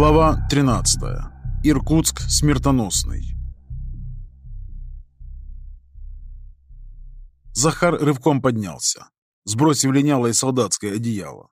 Глава 13. Иркутск смертоносный. Захар рывком поднялся, сбросив линялое солдатское одеяло.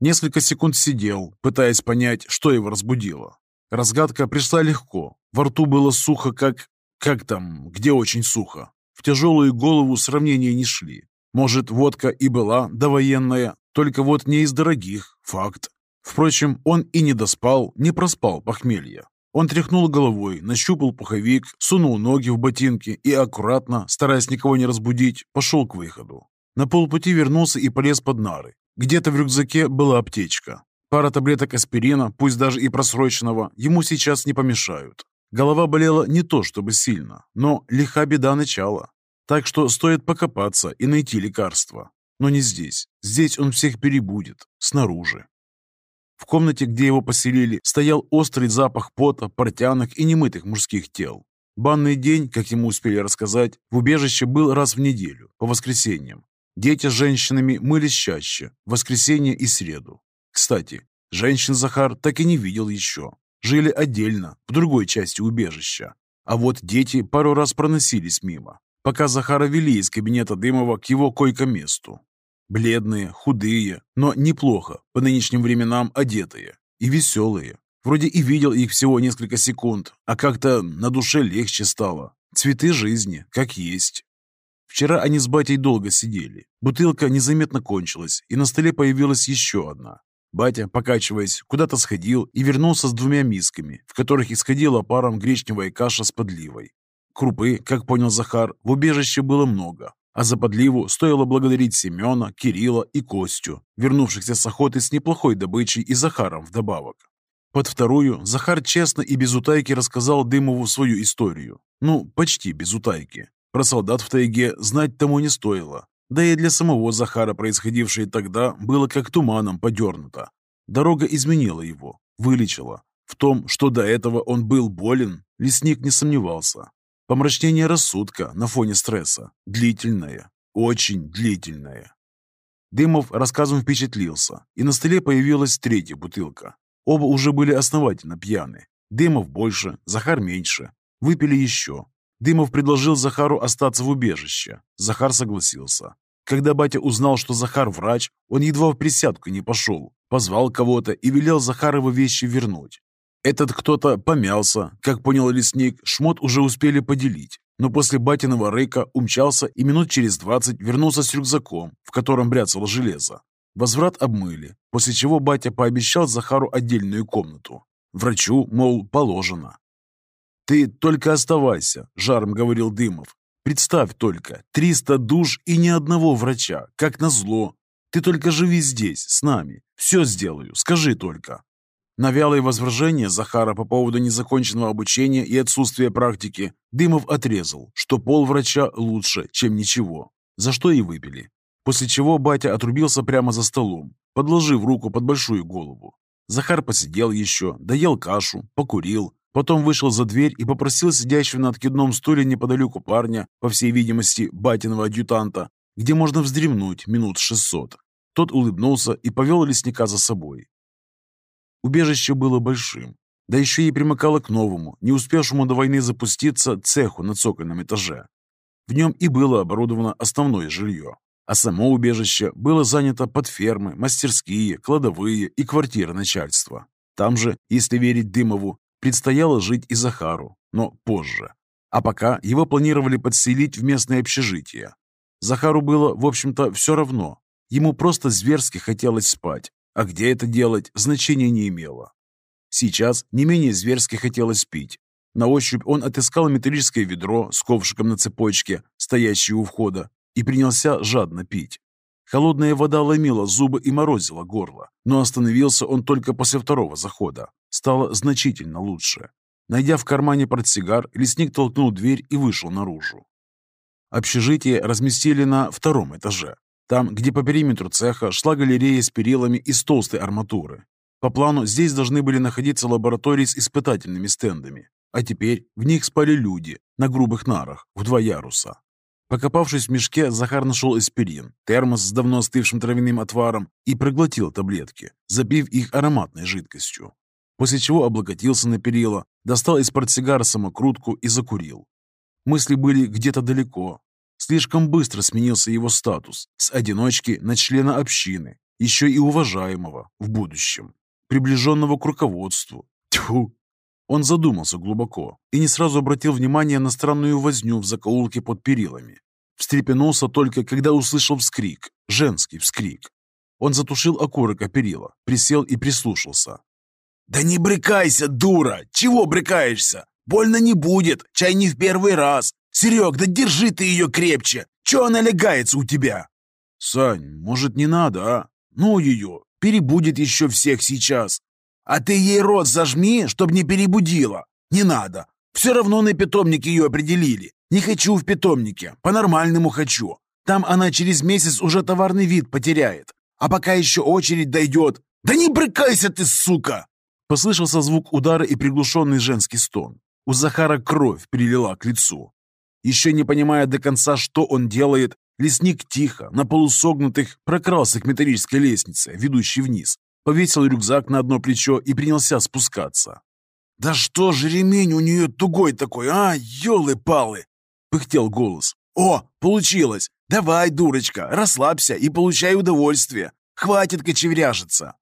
Несколько секунд сидел, пытаясь понять, что его разбудило. Разгадка пришла легко. Во рту было сухо, как... Как там, где очень сухо. В тяжелую голову сравнения не шли. Может, водка и была довоенная, только вот не из дорогих, факт. Впрочем, он и не доспал, не проспал похмелье. Он тряхнул головой, нащупал пуховик, сунул ноги в ботинки и аккуратно, стараясь никого не разбудить, пошел к выходу. На полпути вернулся и полез под нары. Где-то в рюкзаке была аптечка. Пара таблеток аспирина, пусть даже и просроченного, ему сейчас не помешают. Голова болела не то чтобы сильно, но лиха беда начала. Так что стоит покопаться и найти лекарство. Но не здесь. Здесь он всех перебудет. Снаружи. В комнате, где его поселили, стоял острый запах пота, портянок и немытых мужских тел. Банный день, как ему успели рассказать, в убежище был раз в неделю, по воскресеньям. Дети с женщинами мылись чаще, в воскресенье и среду. Кстати, женщин Захар так и не видел еще. Жили отдельно, в другой части убежища. А вот дети пару раз проносились мимо, пока Захара вели из кабинета Дымова к его койко-месту. Бледные, худые, но неплохо, по нынешним временам одетые. И веселые. Вроде и видел их всего несколько секунд, а как-то на душе легче стало. Цветы жизни, как есть. Вчера они с батей долго сидели. Бутылка незаметно кончилась, и на столе появилась еще одна. Батя, покачиваясь, куда-то сходил и вернулся с двумя мисками, в которых исходила паром гречневая каша с подливой. Крупы, как понял Захар, в убежище было много, а за подливу стоило благодарить Семена, Кирилла и Костю, вернувшихся с охоты с неплохой добычей и Захаром вдобавок. Под вторую Захар честно и без утайки рассказал Дымову свою историю. Ну, почти без утайки. Про солдат в тайге знать тому не стоило. Да и для самого Захара происходившее тогда было как туманом подернуто. Дорога изменила его, вылечила. В том, что до этого он был болен, лесник не сомневался. Помрачнение рассудка на фоне стресса. Длительное. Очень длительное. Дымов рассказом впечатлился, и на столе появилась третья бутылка. Оба уже были основательно пьяны. Дымов больше, Захар меньше. Выпили еще. Дымов предложил Захару остаться в убежище. Захар согласился. Когда батя узнал, что Захар врач, он едва в присядку не пошел, позвал кого-то и велел Захарова вещи вернуть. Этот кто-то помялся, как понял лесник, шмот уже успели поделить, но после батиного рыка умчался и минут через двадцать вернулся с рюкзаком, в котором бряцало железо. Возврат обмыли, после чего батя пообещал Захару отдельную комнату. Врачу, мол, положено. «Ты только оставайся», — жаром говорил Дымов. «Представь только, триста душ и ни одного врача, как назло. Ты только живи здесь, с нами. Все сделаю, скажи только». На вялое возражение Захара по поводу незаконченного обучения и отсутствия практики Дымов отрезал, что пол врача лучше, чем ничего, за что и выпили. После чего батя отрубился прямо за столом, подложив руку под большую голову. Захар посидел еще, доел кашу, покурил, потом вышел за дверь и попросил сидящего на откидном стуле неподалеку парня, по всей видимости, батиного адъютанта, где можно вздремнуть минут шестьсот. Тот улыбнулся и повел лесника за собой. Убежище было большим, да еще и примыкало к новому, не успевшему до войны запуститься, цеху на цокольном этаже. В нем и было оборудовано основное жилье, а само убежище было занято под фермы, мастерские, кладовые и квартиры начальства. Там же, если верить Дымову, предстояло жить и Захару, но позже. А пока его планировали подселить в местное общежитие. Захару было, в общем-то, все равно. Ему просто зверски хотелось спать, а где это делать, значения не имело. Сейчас не менее зверски хотелось пить. На ощупь он отыскал металлическое ведро с ковшиком на цепочке, стоящее у входа, и принялся жадно пить. Холодная вода ломила зубы и морозила горло, но остановился он только после второго захода. Стало значительно лучше. Найдя в кармане портсигар, лесник толкнул дверь и вышел наружу. Общежитие разместили на втором этаже, там, где по периметру цеха шла галерея с перилами из толстой арматуры. По плану здесь должны были находиться лаборатории с испытательными стендами, а теперь в них спали люди на грубых нарах в два яруса. Покопавшись в мешке, Захар нашел аспирин, термос с давно остывшим травяным отваром и проглотил таблетки, запив их ароматной жидкостью. после чего облокотился на перила, достал из портсигара самокрутку и закурил. Мысли были где-то далеко. Слишком быстро сменился его статус с одиночки на члена общины, еще и уважаемого в будущем, приближенного к руководству. Тьфу! Он задумался глубоко и не сразу обратил внимание на странную возню в закоулке под перилами. Встрепенулся только, когда услышал вскрик, женский вскрик. Он затушил окурок о перила, присел и прислушался. «Да не брыкайся, дура! Чего брыкаешься? Больно не будет, чай не в первый раз. Серег, да держи ты ее крепче! Че она легается у тебя?» «Сань, может, не надо, а? Ну ее, перебудет еще всех сейчас. А ты ей рот зажми, чтоб не перебудила. Не надо. Все равно на питомник ее определили. Не хочу в питомнике, по-нормальному хочу. Там она через месяц уже товарный вид потеряет. А пока еще очередь дойдет... Да не брыкайся ты, сука!» Послышался звук удара и приглушенный женский стон. У Захара кровь прилила к лицу. Еще не понимая до конца, что он делает, лесник тихо, на полусогнутых, прокрался к металлической лестнице, ведущей вниз, повесил рюкзак на одно плечо и принялся спускаться. «Да что же ремень у нее тугой такой, а, елы-палы!» — пыхтел голос. «О, получилось! Давай, дурочка, расслабься и получай удовольствие. Хватит кочевряжиться!»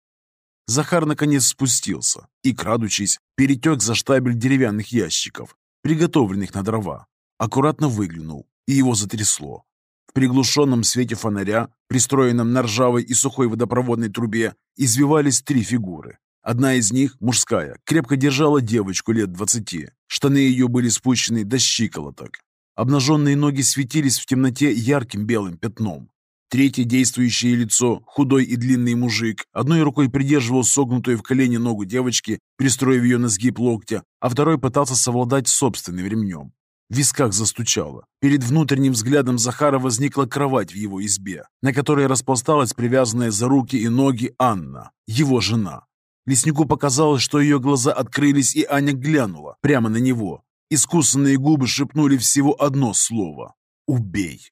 Захар наконец спустился и, крадучись, перетек за штабель деревянных ящиков, приготовленных на дрова. Аккуратно выглянул, и его затрясло. В приглушенном свете фонаря, пристроенном на ржавой и сухой водопроводной трубе, извивались три фигуры. Одна из них, мужская, крепко держала девочку лет двадцати. Штаны ее были спущены до щиколоток. Обнаженные ноги светились в темноте ярким белым пятном. Третье действующее лицо, худой и длинный мужик, одной рукой придерживал согнутую в колени ногу девочки, пристроив ее на сгиб локтя, а второй пытался совладать собственным ремнем. В висках застучало. Перед внутренним взглядом Захара возникла кровать в его избе, на которой распласталась привязанная за руки и ноги Анна, его жена. Леснику показалось, что ее глаза открылись, и Аня глянула прямо на него. Искусанные губы шепнули всего одно слово «Убей».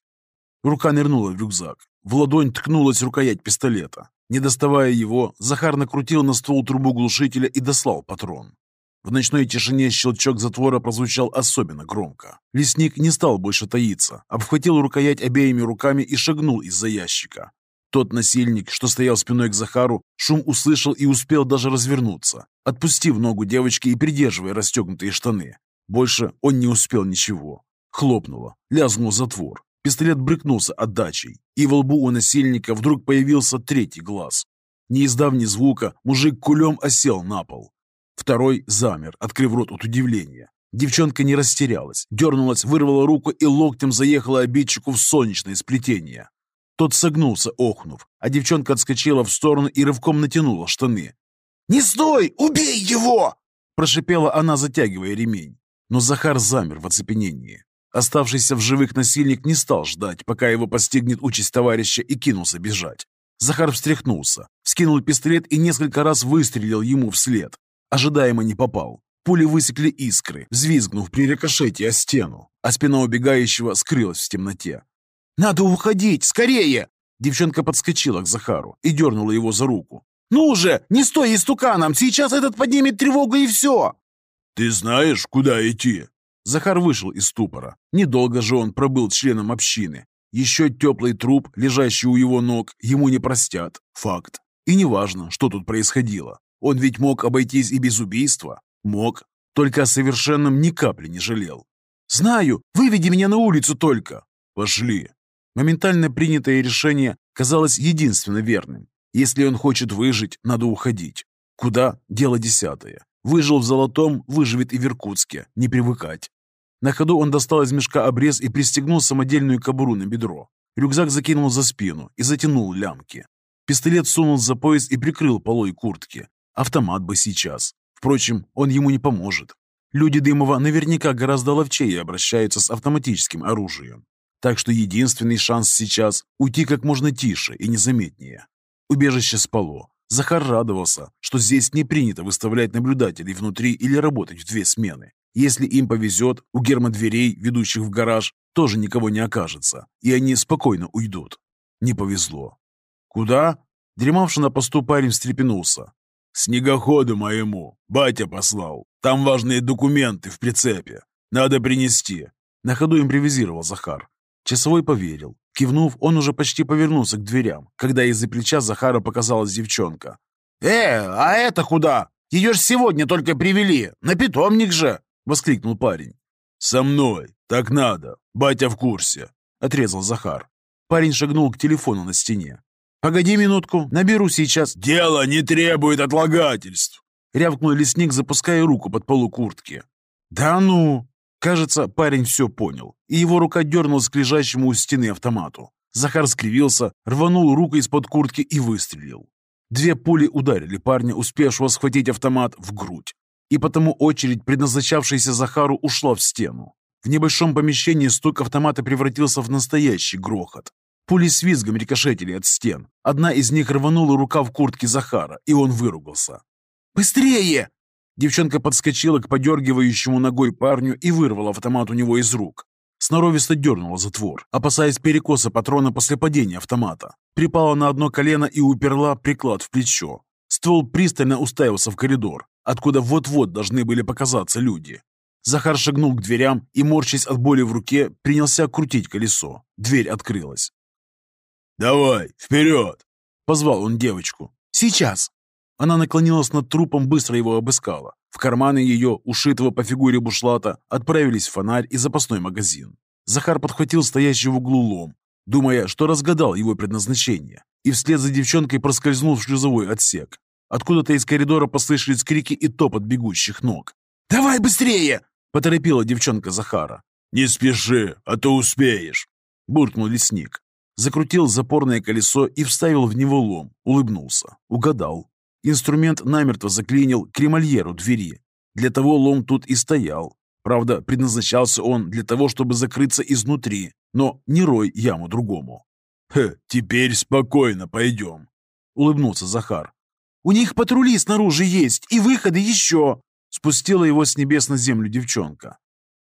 Рука нырнула в рюкзак. В ладонь ткнулась рукоять пистолета. Не доставая его, Захар накрутил на ствол трубу глушителя и дослал патрон. В ночной тишине щелчок затвора прозвучал особенно громко. Лесник не стал больше таиться, обхватил рукоять обеими руками и шагнул из-за ящика. Тот насильник, что стоял спиной к Захару, шум услышал и успел даже развернуться, отпустив ногу девочки и придерживая расстегнутые штаны. Больше он не успел ничего. Хлопнуло, лязнул затвор. Пистолет брыкнулся отдачей, и во лбу у насильника вдруг появился третий глаз. Не издав ни звука, мужик кулем осел на пол. Второй замер, открыв рот от удивления. Девчонка не растерялась, дернулась, вырвала руку и локтем заехала обидчику в солнечное сплетение. Тот согнулся, охнув, а девчонка отскочила в сторону и рывком натянула штаны. «Не стой! Убей его!» Прошипела она, затягивая ремень. Но Захар замер в оцепенении. Оставшийся в живых насильник не стал ждать, пока его постигнет участь товарища и кинулся бежать. Захар встряхнулся, вскинул пистолет и несколько раз выстрелил ему вслед. Ожидаемо не попал. Пули высекли искры, взвизгнув при рикошете о стену, а спина убегающего скрылась в темноте. «Надо уходить! Скорее!» Девчонка подскочила к Захару и дернула его за руку. «Ну же, не стой истуканом! Сейчас этот поднимет тревогу и все!» «Ты знаешь, куда идти?» Захар вышел из ступора. Недолго же он пробыл членом общины. Еще теплый труп, лежащий у его ног, ему не простят. Факт. И неважно, что тут происходило. Он ведь мог обойтись и без убийства. Мог. Только о совершенном ни капли не жалел. «Знаю! Выведи меня на улицу только!» «Пошли!» Моментально принятое решение казалось единственно верным. Если он хочет выжить, надо уходить. Куда? Дело десятое. Выжил в Золотом, выживет и в Иркутске. Не привыкать. На ходу он достал из мешка обрез и пристегнул самодельную кобуру на бедро. Рюкзак закинул за спину и затянул лямки. Пистолет сунул за пояс и прикрыл полой куртки. Автомат бы сейчас. Впрочем, он ему не поможет. Люди Дымова наверняка гораздо ловчее обращаются с автоматическим оружием. Так что единственный шанс сейчас – уйти как можно тише и незаметнее. Убежище спало. Захар радовался, что здесь не принято выставлять наблюдателей внутри или работать в две смены. Если им повезет, у гермодверей, ведущих в гараж, тоже никого не окажется, и они спокойно уйдут. Не повезло. «Куда?» Дремавший на посту парень встрепенулся. Снегоходу моему. Батя послал. Там важные документы в прицепе. Надо принести». На ходу импровизировал Захар. Часовой поверил. Кивнув, он уже почти повернулся к дверям, когда из-за плеча Захара показалась девчонка. «Э, а это куда? Ее ж сегодня только привели. На питомник же!» — воскликнул парень. «Со мной. Так надо. Батя в курсе», — отрезал Захар. Парень шагнул к телефону на стене. «Погоди минутку, наберу сейчас». «Дело не требует отлагательств», — рявкнул лесник, запуская руку под полу куртки. «Да ну!» Кажется, парень все понял, и его рука дернулась к лежащему у стены автомату. Захар скривился, рванул руку из-под куртки и выстрелил. Две пули ударили парня, успевшего схватить автомат, в грудь. И потому очередь, предназначавшаяся Захару, ушла в стену. В небольшом помещении стук автомата превратился в настоящий грохот. Пули с визгом рикошетили от стен. Одна из них рванула рука в куртке Захара, и он выругался. «Быстрее!» Девчонка подскочила к подергивающему ногой парню и вырвала автомат у него из рук. Сноровисто дернула затвор, опасаясь перекоса патрона после падения автомата. Припала на одно колено и уперла приклад в плечо. Ствол пристально уставился в коридор, откуда вот-вот должны были показаться люди. Захар шагнул к дверям и, морщась от боли в руке, принялся крутить колесо. Дверь открылась. «Давай, вперед!» — позвал он девочку. «Сейчас!» Она наклонилась над трупом, быстро его обыскала. В карманы ее, ушитого по фигуре бушлата, отправились фонарь и запасной магазин. Захар подхватил стоящий в углу лом, думая, что разгадал его предназначение, и вслед за девчонкой проскользнул в шлюзовой отсек. Откуда-то из коридора послышались крики и топот бегущих ног. «Давай быстрее!» — поторопила девчонка Захара. «Не спеши, а то успеешь!» — буркнул лесник. Закрутил запорное колесо и вставил в него лом. Улыбнулся. Угадал. Инструмент намертво заклинил кремольеру двери. Для того лом тут и стоял. Правда, предназначался он для того, чтобы закрыться изнутри, но не рой яму другому. «Хе, теперь спокойно пойдем», — улыбнулся Захар. «У них патрули снаружи есть, и выходы еще!» Спустила его с небес на землю девчонка.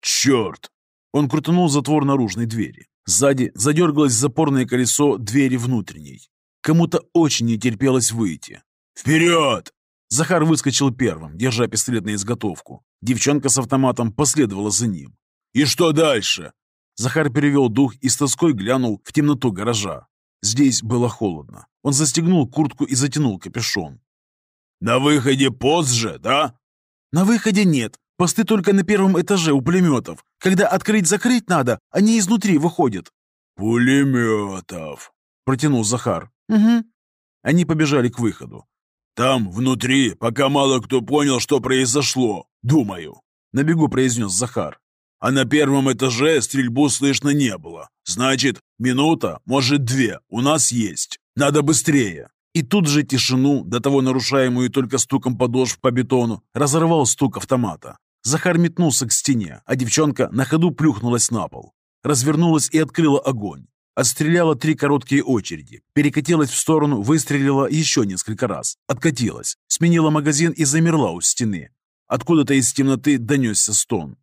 «Черт!» Он крутанул затвор наружной двери. Сзади задергалось запорное колесо двери внутренней. Кому-то очень не терпелось выйти. «Вперед!» Захар выскочил первым, держа пистолет на изготовку. Девчонка с автоматом последовала за ним. «И что дальше?» Захар перевел дух и с тоской глянул в темноту гаража. Здесь было холодно. Он застегнул куртку и затянул капюшон. «На выходе пост же, да?» «На выходе нет. Посты только на первом этаже у пулеметов. Когда открыть-закрыть надо, они изнутри выходят». «Пулеметов», — протянул Захар. «Угу». Они побежали к выходу. «Там, внутри, пока мало кто понял, что произошло, думаю», — на бегу произнес Захар. «А на первом этаже стрельбу слышно не было. Значит, минута, может, две, у нас есть. Надо быстрее». И тут же тишину, до того нарушаемую только стуком подошв по бетону, разорвал стук автомата. Захар метнулся к стене, а девчонка на ходу плюхнулась на пол. Развернулась и открыла огонь. Отстреляла три короткие очереди, перекатилась в сторону, выстрелила еще несколько раз, откатилась, сменила магазин и замерла у стены. Откуда-то из темноты донесся стон.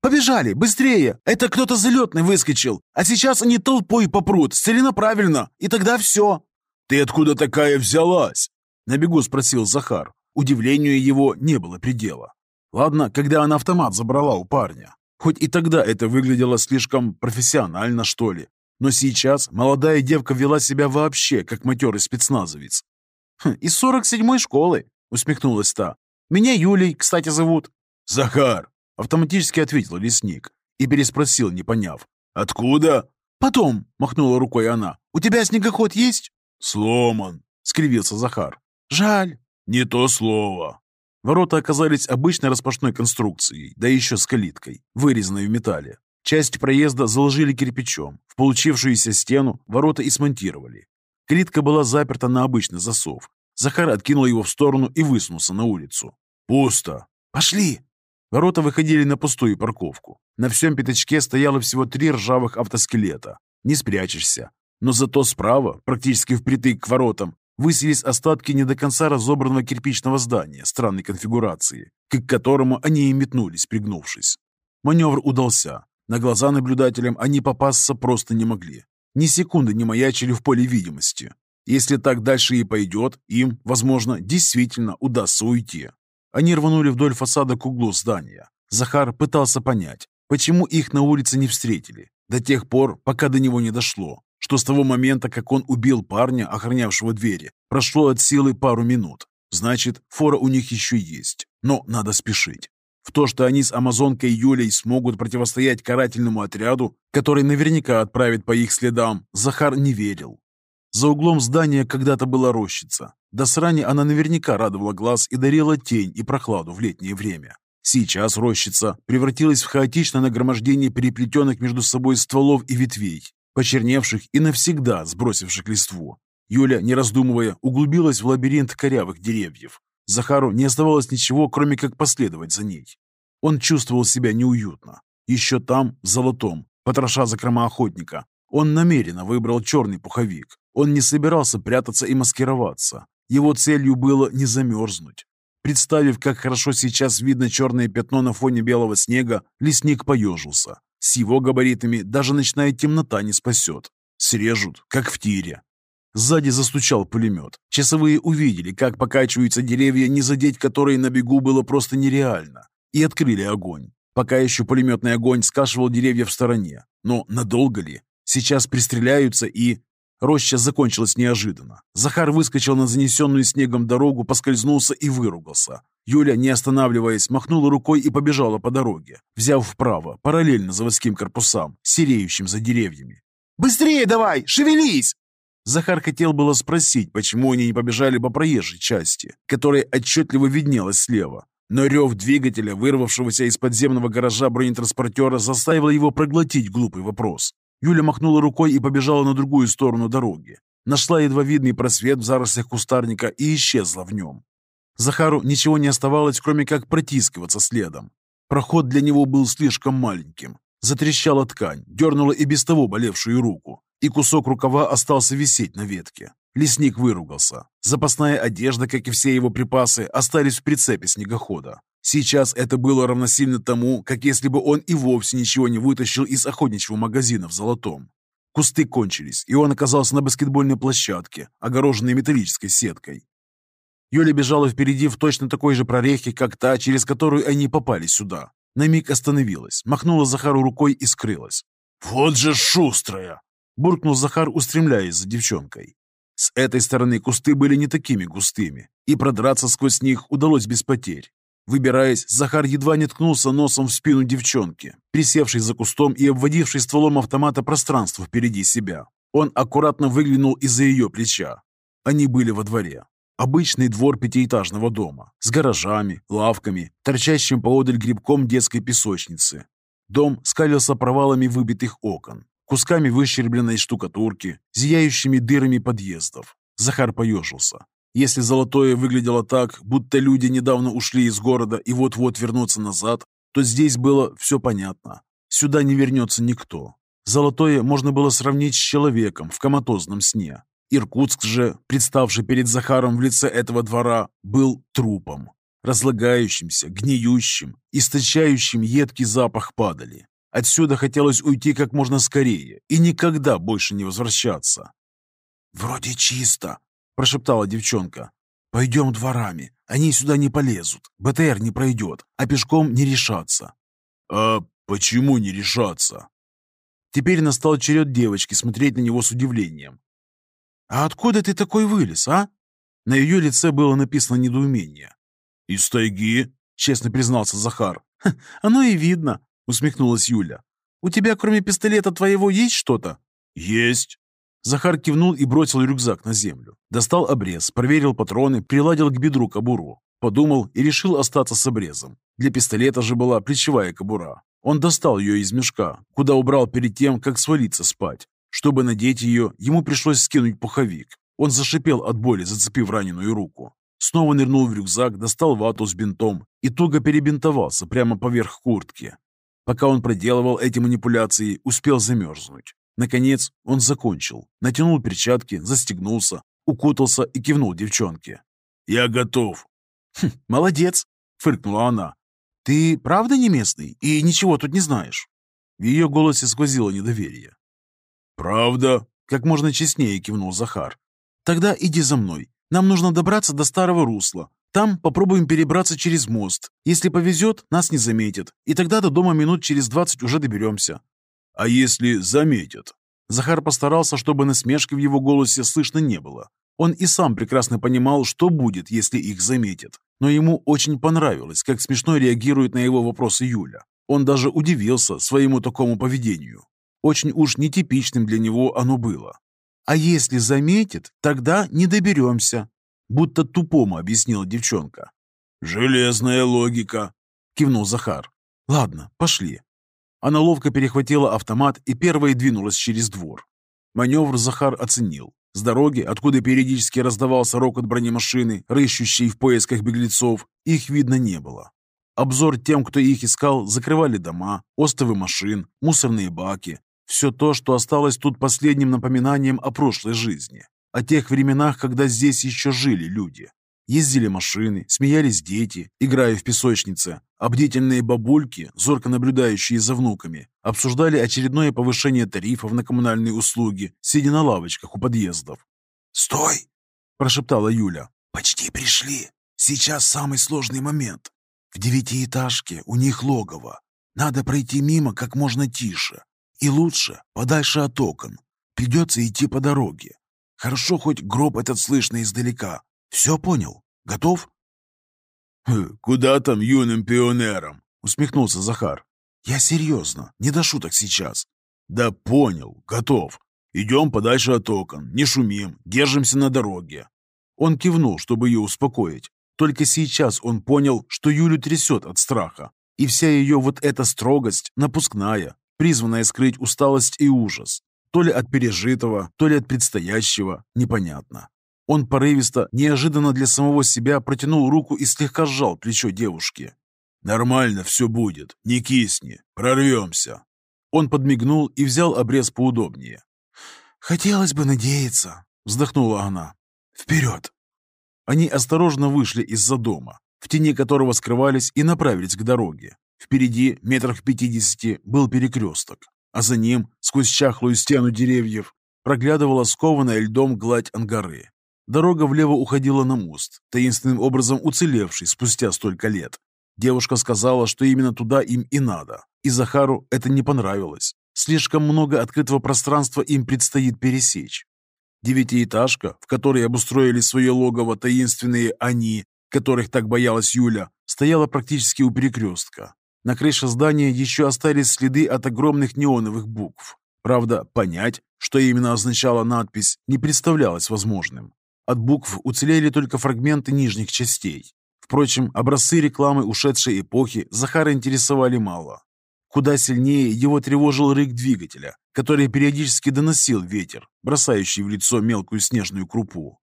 «Побежали! Быстрее! Это кто-то залетный выскочил! А сейчас они толпой попрут, целенаправленно, и тогда все!» «Ты откуда такая взялась?» На бегу спросил Захар. Удивлению его не было предела. Ладно, когда она автомат забрала у парня. Хоть и тогда это выглядело слишком профессионально, что ли. Но сейчас молодая девка вела себя вообще, как матерый спецназовец. «Хм, «Из сорок седьмой школы», — усмехнулась та. «Меня Юлей, кстати, зовут». «Захар», — автоматически ответил лесник и переспросил, не поняв. «Откуда?» «Потом», — махнула рукой она. «У тебя снегоход есть?» «Сломан», — скривился Захар. «Жаль». «Не то слово». Ворота оказались обычной распашной конструкцией, да еще с калиткой, вырезанной в металле. Часть проезда заложили кирпичом, в получившуюся стену ворота и смонтировали. Калитка была заперта на обычный засов. Захар откинул его в сторону и высунулся на улицу. «Пусто! Пошли!» Ворота выходили на пустую парковку. На всем пятачке стояло всего три ржавых автоскелета. Не спрячешься. Но зато справа, практически впритык к воротам, высились остатки не до конца разобранного кирпичного здания странной конфигурации, к которому они и метнулись, пригнувшись. Маневр удался. На глаза наблюдателям они попасться просто не могли. Ни секунды не маячили в поле видимости. Если так дальше и пойдет, им, возможно, действительно удастся уйти. Они рванули вдоль фасада к углу здания. Захар пытался понять, почему их на улице не встретили, до тех пор, пока до него не дошло, что с того момента, как он убил парня, охранявшего двери, прошло от силы пару минут. Значит, фора у них еще есть, но надо спешить. В то, что они с Амазонкой Юлей смогут противостоять карательному отряду, который наверняка отправит по их следам, Захар не верил. За углом здания когда-то была рощица. До срани она наверняка радовала глаз и дарила тень и прохладу в летнее время. Сейчас рощица превратилась в хаотичное нагромождение переплетенных между собой стволов и ветвей, почерневших и навсегда сбросивших листву. Юля, не раздумывая, углубилась в лабиринт корявых деревьев. Захару не оставалось ничего, кроме как последовать за ней. Он чувствовал себя неуютно. Еще там, в золотом, потроша закрома охотника, он намеренно выбрал черный пуховик, он не собирался прятаться и маскироваться. Его целью было не замерзнуть. Представив, как хорошо сейчас видно черное пятно на фоне белого снега, лесник поежился. С его габаритами даже ночная темнота не спасет. Срежут, как в тире. Сзади застучал пулемет. Часовые увидели, как покачиваются деревья, не задеть которые на бегу было просто нереально. И открыли огонь. Пока еще пулеметный огонь скашивал деревья в стороне. Но надолго ли? Сейчас пристреляются и... Роща закончилась неожиданно. Захар выскочил на занесенную снегом дорогу, поскользнулся и выругался. Юля, не останавливаясь, махнула рукой и побежала по дороге, взяв вправо, параллельно заводским корпусам, сереющим за деревьями. «Быстрее давай! Шевелись!» Захар хотел было спросить, почему они не побежали по проезжей части, которая отчетливо виднелась слева. Но рев двигателя, вырвавшегося из подземного гаража бронетранспортера, заставил его проглотить глупый вопрос. Юля махнула рукой и побежала на другую сторону дороги. Нашла едва видный просвет в зарослях кустарника и исчезла в нем. Захару ничего не оставалось, кроме как протискиваться следом. Проход для него был слишком маленьким. Затрещала ткань, дернула и без того болевшую руку, и кусок рукава остался висеть на ветке. Лесник выругался. Запасная одежда, как и все его припасы, остались в прицепе снегохода. Сейчас это было равносильно тому, как если бы он и вовсе ничего не вытащил из охотничьего магазина в Золотом. Кусты кончились, и он оказался на баскетбольной площадке, огороженной металлической сеткой. Юля бежала впереди в точно такой же прорехе, как та, через которую они попали сюда. На миг остановилась, махнула Захару рукой и скрылась. «Вот же шустрая!» – буркнул Захар, устремляясь за девчонкой. С этой стороны кусты были не такими густыми, и продраться сквозь них удалось без потерь. Выбираясь, Захар едва не ткнулся носом в спину девчонки, присевшей за кустом и обводившей стволом автомата пространство впереди себя. Он аккуратно выглянул из-за ее плеча. Они были во дворе. Обычный двор пятиэтажного дома, с гаражами, лавками, торчащим поодаль грибком детской песочницы. Дом скалился провалами выбитых окон, кусками выщербленной штукатурки, зияющими дырами подъездов. Захар поежился. Если Золотое выглядело так, будто люди недавно ушли из города и вот-вот вернутся назад, то здесь было все понятно. Сюда не вернется никто. Золотое можно было сравнить с человеком в коматозном сне. Иркутск же, представший перед Захаром в лице этого двора, был трупом. Разлагающимся, гниющим, источающим едкий запах падали. Отсюда хотелось уйти как можно скорее и никогда больше не возвращаться. «Вроде чисто», — прошептала девчонка. «Пойдем дворами. Они сюда не полезут. БТР не пройдет, а пешком не решаться». «А почему не решаться?» Теперь настал черед девочки смотреть на него с удивлением. «А откуда ты такой вылез, а?» На ее лице было написано недоумение. «Из тайги?» — честно признался Захар. «Оно и видно», — усмехнулась Юля. «У тебя кроме пистолета твоего есть что-то?» «Есть». Захар кивнул и бросил рюкзак на землю. Достал обрез, проверил патроны, приладил к бедру кобуру. Подумал и решил остаться с обрезом. Для пистолета же была плечевая кобура. Он достал ее из мешка, куда убрал перед тем, как свалиться спать. Чтобы надеть ее, ему пришлось скинуть пуховик. Он зашипел от боли, зацепив раненую руку. Снова нырнул в рюкзак, достал вату с бинтом и туго перебинтовался прямо поверх куртки. Пока он проделывал эти манипуляции, успел замерзнуть. Наконец он закончил, натянул перчатки, застегнулся, укутался и кивнул девчонке. «Я готов». «Хм, «Молодец», — фыркнула она. «Ты правда не местный и ничего тут не знаешь?» В ее голосе сквозило недоверие. «Правда?» — как можно честнее кивнул Захар. Тогда иди за мной. Нам нужно добраться до старого русла. Там попробуем перебраться через мост. Если повезет, нас не заметят. И тогда до дома минут через двадцать уже доберемся». «А если заметят?» Захар постарался, чтобы насмешки в его голосе слышно не было. Он и сам прекрасно понимал, что будет, если их заметят. Но ему очень понравилось, как смешно реагирует на его вопросы Юля. Он даже удивился своему такому поведению. Очень уж нетипичным для него оно было. «А если заметит, тогда не доберемся», будто тупому объяснила девчонка. «Железная логика», — кивнул Захар. «Ладно, пошли». Она ловко перехватила автомат и первой двинулась через двор. Маневр Захар оценил. С дороги, откуда периодически раздавался рокот бронемашины, рыщущей в поисках беглецов, их видно не было. Обзор тем, кто их искал, закрывали дома, остовы машин, мусорные баки. Все то, что осталось тут последним напоминанием о прошлой жизни. О тех временах, когда здесь еще жили люди. Ездили машины, смеялись дети, играя в песочнице, а бдительные бабульки, зорко наблюдающие за внуками, обсуждали очередное повышение тарифов на коммунальные услуги, сидя на лавочках у подъездов. «Стой!» – прошептала Юля. «Почти пришли. Сейчас самый сложный момент. В девятиэтажке у них логово. Надо пройти мимо как можно тише. И лучше, подальше от окон. Придется идти по дороге. Хорошо, хоть гроб этот слышно издалека. Все понял? Готов?» «Куда там юным пионерам?» — усмехнулся Захар. «Я серьезно, не до шуток сейчас». «Да понял, готов. Идем подальше от окон, не шумим, держимся на дороге». Он кивнул, чтобы ее успокоить. Только сейчас он понял, что Юлю трясет от страха. И вся ее вот эта строгость напускная, призванная скрыть усталость и ужас. То ли от пережитого, то ли от предстоящего, непонятно. Он порывисто, неожиданно для самого себя, протянул руку и слегка сжал плечо девушки. «Нормально все будет, не кисни, прорвемся». Он подмигнул и взял обрез поудобнее. «Хотелось бы надеяться», — вздохнула она. «Вперед!» Они осторожно вышли из-за дома, в тени которого скрывались и направились к дороге. Впереди, метрах пятидесяти, был перекресток, а за ним, сквозь чахлую стену деревьев, проглядывала скованная льдом гладь ангары. Дорога влево уходила на мост, таинственным образом уцелевший спустя столько лет. Девушка сказала, что именно туда им и надо, и Захару это не понравилось. Слишком много открытого пространства им предстоит пересечь. Девятиэтажка, в которой обустроили свое логово таинственные «они», которых так боялась Юля, стояла практически у перекрестка. На крыше здания еще остались следы от огромных неоновых букв. Правда, понять, что именно означала надпись, не представлялось возможным. От букв уцелели только фрагменты нижних частей. Впрочем, образцы рекламы ушедшей эпохи Захара интересовали мало. Куда сильнее его тревожил рык двигателя, который периодически доносил ветер, бросающий в лицо мелкую снежную крупу.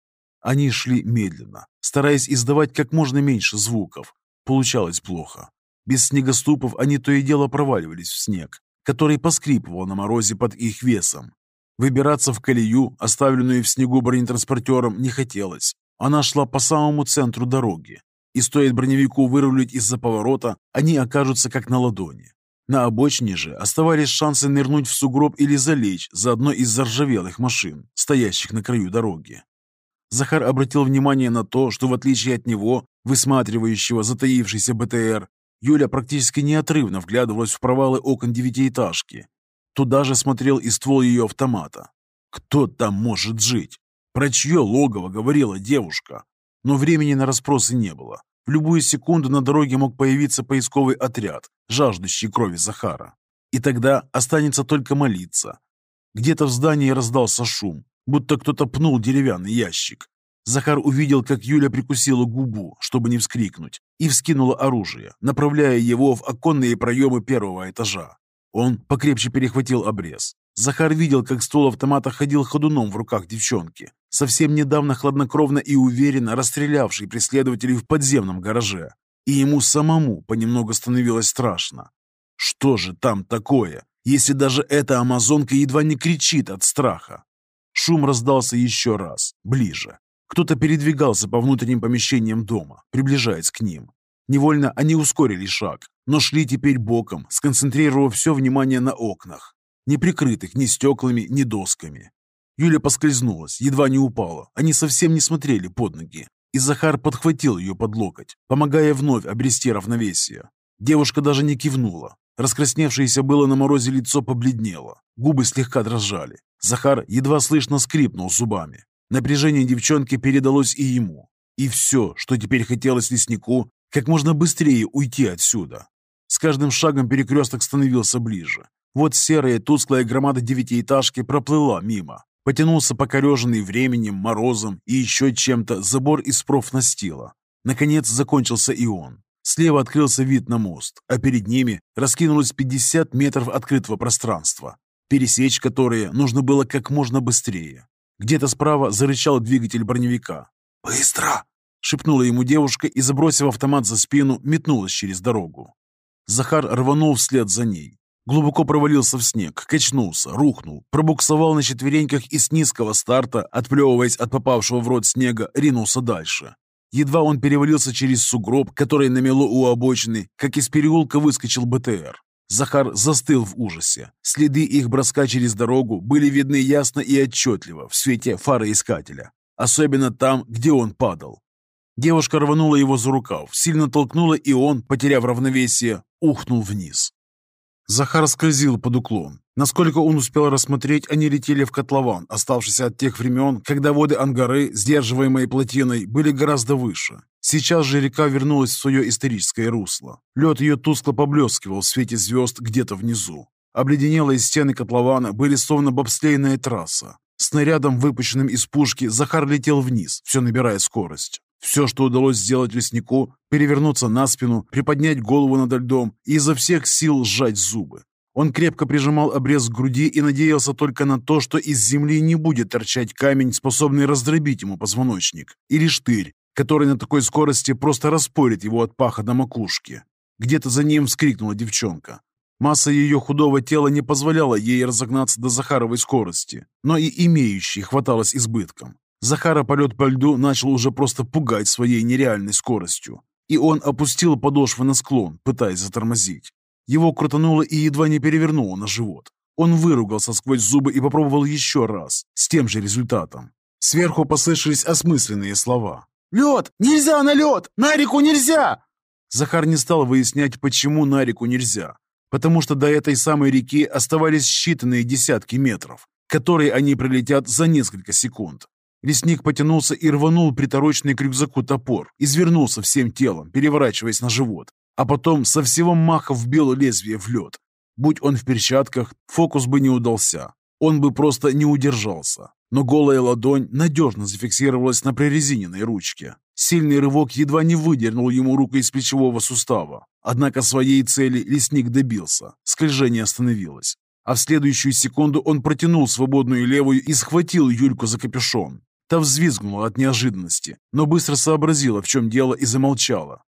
Они шли медленно, стараясь издавать как можно меньше звуков. Получалось плохо. Без снегоступов они то и дело проваливались в снег, который поскрипывал на морозе под их весом. Выбираться в колею, оставленную в снегу бронетранспортером, не хотелось. Она шла по самому центру дороги. И стоит броневику вырулить из-за поворота, они окажутся как на ладони. На обочине же оставались шансы нырнуть в сугроб или залечь за одной из заржавелых машин, стоящих на краю дороги. Захар обратил внимание на то, что в отличие от него, высматривающего затаившийся БТР, Юля практически неотрывно вглядывалась в провалы окон девятиэтажки Туда же смотрел и ствол ее автомата. Кто там может жить? Про чье логово говорила девушка? Но времени на расспросы не было. В любую секунду на дороге мог появиться поисковый отряд, жаждущий крови Захара. И тогда останется только молиться. Где-то в здании раздался шум, будто кто-то пнул деревянный ящик. Захар увидел, как Юля прикусила губу, чтобы не вскрикнуть, и вскинула оружие, направляя его в оконные проемы первого этажа. Он покрепче перехватил обрез. Захар видел, как ствол автомата ходил ходуном в руках девчонки, совсем недавно хладнокровно и уверенно расстрелявший преследователей в подземном гараже. И ему самому понемногу становилось страшно. Что же там такое, если даже эта амазонка едва не кричит от страха? Шум раздался еще раз, ближе. Кто-то передвигался по внутренним помещениям дома, приближаясь к ним. Невольно они ускорили шаг, но шли теперь боком, сконцентрировав все внимание на окнах, не прикрытых ни стеклами, ни досками. Юля поскользнулась, едва не упала. Они совсем не смотрели под ноги. И Захар подхватил ее под локоть, помогая вновь обрести равновесие. Девушка даже не кивнула. Раскрасневшееся было на морозе лицо побледнело. Губы слегка дрожали. Захар едва слышно скрипнул зубами. Напряжение девчонки передалось и ему. И все, что теперь хотелось леснику, как можно быстрее уйти отсюда. С каждым шагом перекресток становился ближе. Вот серая тусклая громада девятиэтажки проплыла мимо. Потянулся покореженный временем, морозом и еще чем-то забор из профнастила. Наконец закончился и он. Слева открылся вид на мост, а перед ними раскинулось 50 метров открытого пространства, пересечь которые нужно было как можно быстрее. Где-то справа зарычал двигатель броневика. «Быстро!» — шепнула ему девушка и, забросив автомат за спину, метнулась через дорогу. Захар рванул вслед за ней. Глубоко провалился в снег, качнулся, рухнул, пробуксовал на четвереньках и с низкого старта, отплевываясь от попавшего в рот снега, ринулся дальше. Едва он перевалился через сугроб, который намело у обочины, как из переулка выскочил БТР. Захар застыл в ужасе. Следы их броска через дорогу были видны ясно и отчетливо в свете фары искателя. Особенно там, где он падал. Девушка рванула его за рукав, сильно толкнула, и он, потеряв равновесие, ухнул вниз. Захар скользил под уклон. Насколько он успел рассмотреть, они летели в котлован, оставшийся от тех времен, когда воды Ангары, сдерживаемые плотиной, были гораздо выше. Сейчас же река вернулась в свое историческое русло. Лед ее тускло поблескивал в свете звезд где-то внизу. Обледенелые стены котлована были словно бобслейная трасса. Снарядом, выпущенным из пушки, Захар летел вниз, все набирая скорость. Все, что удалось сделать леснику, перевернуться на спину, приподнять голову над льдом и изо всех сил сжать зубы. Он крепко прижимал обрез к груди и надеялся только на то, что из земли не будет торчать камень, способный раздробить ему позвоночник, или штырь, который на такой скорости просто распорит его от паха до макушки. Где-то за ним вскрикнула девчонка. Масса ее худого тела не позволяла ей разогнаться до Захаровой скорости, но и имеющей хваталось избытком. Захара полет по льду начал уже просто пугать своей нереальной скоростью, и он опустил подошвы на склон, пытаясь затормозить. Его крутануло и едва не перевернуло на живот. Он выругался сквозь зубы и попробовал еще раз, с тем же результатом. Сверху послышались осмысленные слова. «Лед! Нельзя на лед! На реку нельзя!» Захар не стал выяснять, почему на реку нельзя. Потому что до этой самой реки оставались считанные десятки метров, которые они пролетят за несколько секунд. Лесник потянулся и рванул притороченный к рюкзаку топор, извернулся всем телом, переворачиваясь на живот, а потом со всего маха вбил лезвие в лед. Будь он в перчатках, фокус бы не удался. Он бы просто не удержался. Но голая ладонь надежно зафиксировалась на прорезиненной ручке. Сильный рывок едва не выдернул ему руку из плечевого сустава. Однако своей цели лесник добился. Скольжение остановилось. А в следующую секунду он протянул свободную левую и схватил Юльку за капюшон. Та взвизгнула от неожиданности, но быстро сообразила, в чем дело, и замолчала.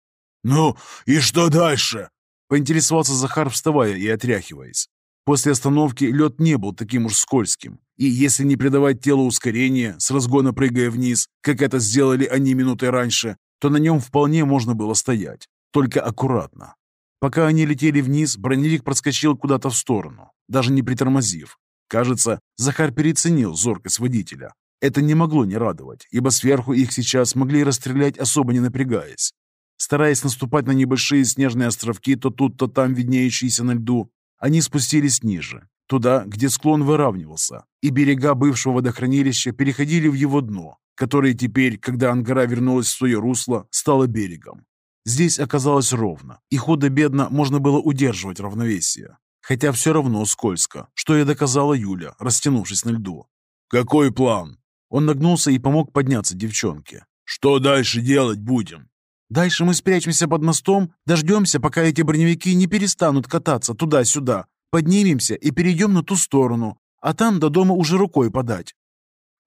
«Ну, и что дальше?» — поинтересовался Захар, вставая и отряхиваясь. После остановки лед не был таким уж скользким, и если не придавать телу ускорения, с разгона прыгая вниз, как это сделали они минутой раньше, то на нем вполне можно было стоять, только аккуратно. Пока они летели вниз, броневик проскочил куда-то в сторону, даже не притормозив. Кажется, Захар переоценил зоркость водителя, это не могло не радовать, ибо сверху их сейчас могли расстрелять, особо не напрягаясь. Стараясь наступать на небольшие снежные островки, то тут, то там виднеющиеся на льду, они спустились ниже, туда, где склон выравнивался, и берега бывшего водохранилища переходили в его дно, которое теперь, когда Ангара вернулась в свое русло, стало берегом. Здесь оказалось ровно, и худо-бедно можно было удерживать равновесие. Хотя все равно скользко, что и доказала Юля, растянувшись на льду. «Какой план?» Он нагнулся и помог подняться девчонке. «Что дальше делать будем?» «Дальше мы спрячемся под мостом, дождемся, пока эти броневики не перестанут кататься туда-сюда, поднимемся и перейдем на ту сторону, а там до дома уже рукой подать».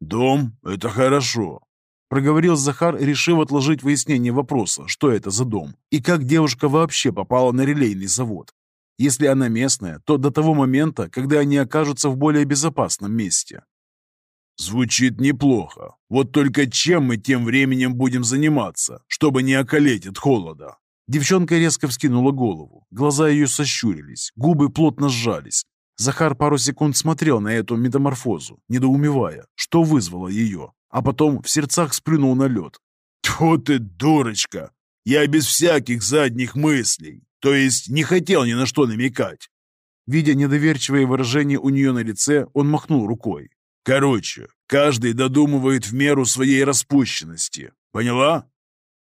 «Дом — это хорошо», — проговорил Захар, решив отложить выяснение вопроса, что это за дом и как девушка вообще попала на релейный завод. Если она местная, то до того момента, когда они окажутся в более безопасном месте. Звучит неплохо. Вот только чем мы тем временем будем заниматься, чтобы не околеть от холода? Девчонка резко вскинула голову. Глаза ее сощурились, губы плотно сжались. Захар пару секунд смотрел на эту метаморфозу, недоумевая, что вызвало ее, а потом в сердцах сплюнул на лед. «Тьфу ты, дурочка! Я без всяких задних мыслей, то есть не хотел ни на что намекать!» Видя недоверчивое выражение у нее на лице, он махнул рукой. «Короче, каждый додумывает в меру своей распущенности. Поняла?»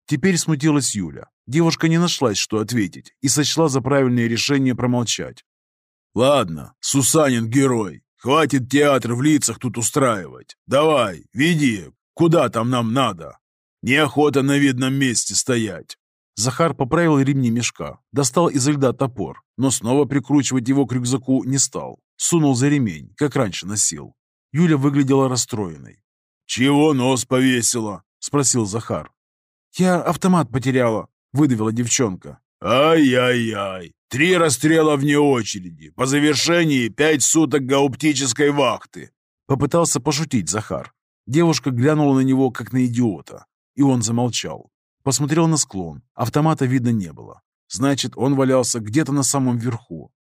Теперь смутилась Юля. Девушка не нашлась, что ответить, и сочла за правильное решение промолчать. «Ладно, Сусанин герой. Хватит театр в лицах тут устраивать. Давай, веди, куда там нам надо. Неохота на видном месте стоять». Захар поправил ремни мешка, достал из льда топор, но снова прикручивать его к рюкзаку не стал. Сунул за ремень, как раньше носил. Юля выглядела расстроенной. «Чего нос повесила?» — спросил Захар. «Я автомат потеряла», — выдавила девчонка. «Ай-яй-яй! Три расстрела вне очереди. По завершении пять суток гауптической вахты!» Попытался пошутить Захар. Девушка глянула на него, как на идиота, и он замолчал. Посмотрел на склон. Автомата видно не было. Значит, он валялся где-то на самом верху.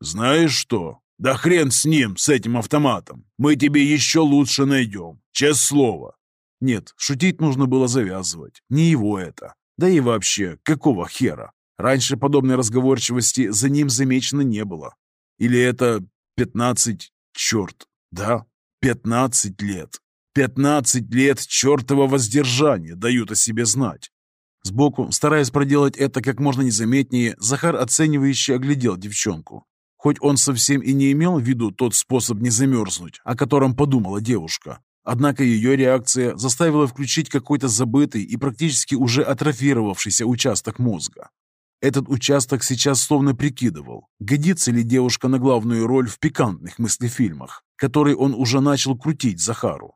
«Знаешь что? Да хрен с ним, с этим автоматом. Мы тебе еще лучше найдем. Честное слово». Нет, шутить нужно было завязывать. Не его это. Да и вообще, какого хера? Раньше подобной разговорчивости за ним замечено не было. Или это пятнадцать... Черт, да, пятнадцать лет. Пятнадцать лет чертова воздержания дают о себе знать. Сбоку, стараясь проделать это как можно незаметнее, Захар оценивающе оглядел девчонку. Хоть он совсем и не имел в виду тот способ не замерзнуть, о котором подумала девушка. Однако ее реакция заставила включить какой-то забытый и практически уже атрофировавшийся участок мозга. Этот участок сейчас словно прикидывал, годится ли девушка на главную роль в пикантных мыслефильмах, которые он уже начал крутить Захару.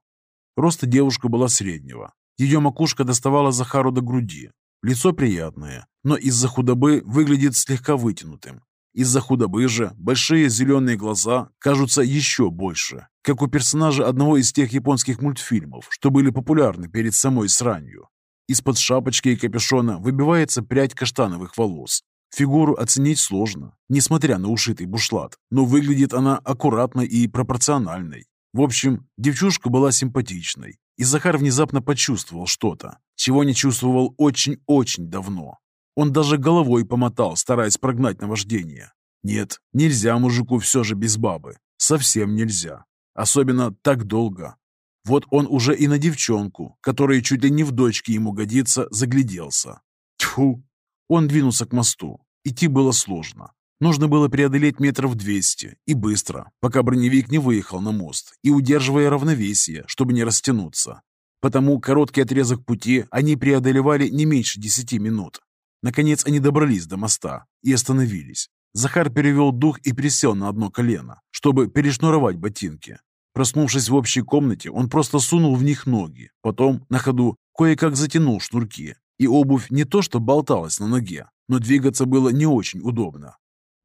Роста девушка была среднего. Ее макушка доставала Захару до груди. Лицо приятное, но из-за худобы выглядит слегка вытянутым. Из-за худобы же большие зеленые глаза кажутся еще больше, как у персонажа одного из тех японских мультфильмов, что были популярны перед самой сранью. Из-под шапочки и капюшона выбивается прядь каштановых волос. Фигуру оценить сложно, несмотря на ушитый бушлат, но выглядит она аккуратной и пропорциональной. В общем, девчушка была симпатичной, и Захар внезапно почувствовал что-то, чего не чувствовал очень-очень давно. Он даже головой помотал, стараясь прогнать наваждение. Нет, нельзя мужику все же без бабы. Совсем нельзя. Особенно так долго. Вот он уже и на девчонку, которая чуть ли не в дочке ему годится, загляделся. Тьфу! Он двинулся к мосту. Идти было сложно. Нужно было преодолеть метров двести, и быстро, пока броневик не выехал на мост, и удерживая равновесие, чтобы не растянуться. Потому короткий отрезок пути они преодолевали не меньше десяти минут. Наконец они добрались до моста и остановились. Захар перевел дух и присел на одно колено, чтобы перешнуровать ботинки. Проснувшись в общей комнате, он просто сунул в них ноги. Потом, на ходу, кое-как затянул шнурки. И обувь не то что болталась на ноге, но двигаться было не очень удобно.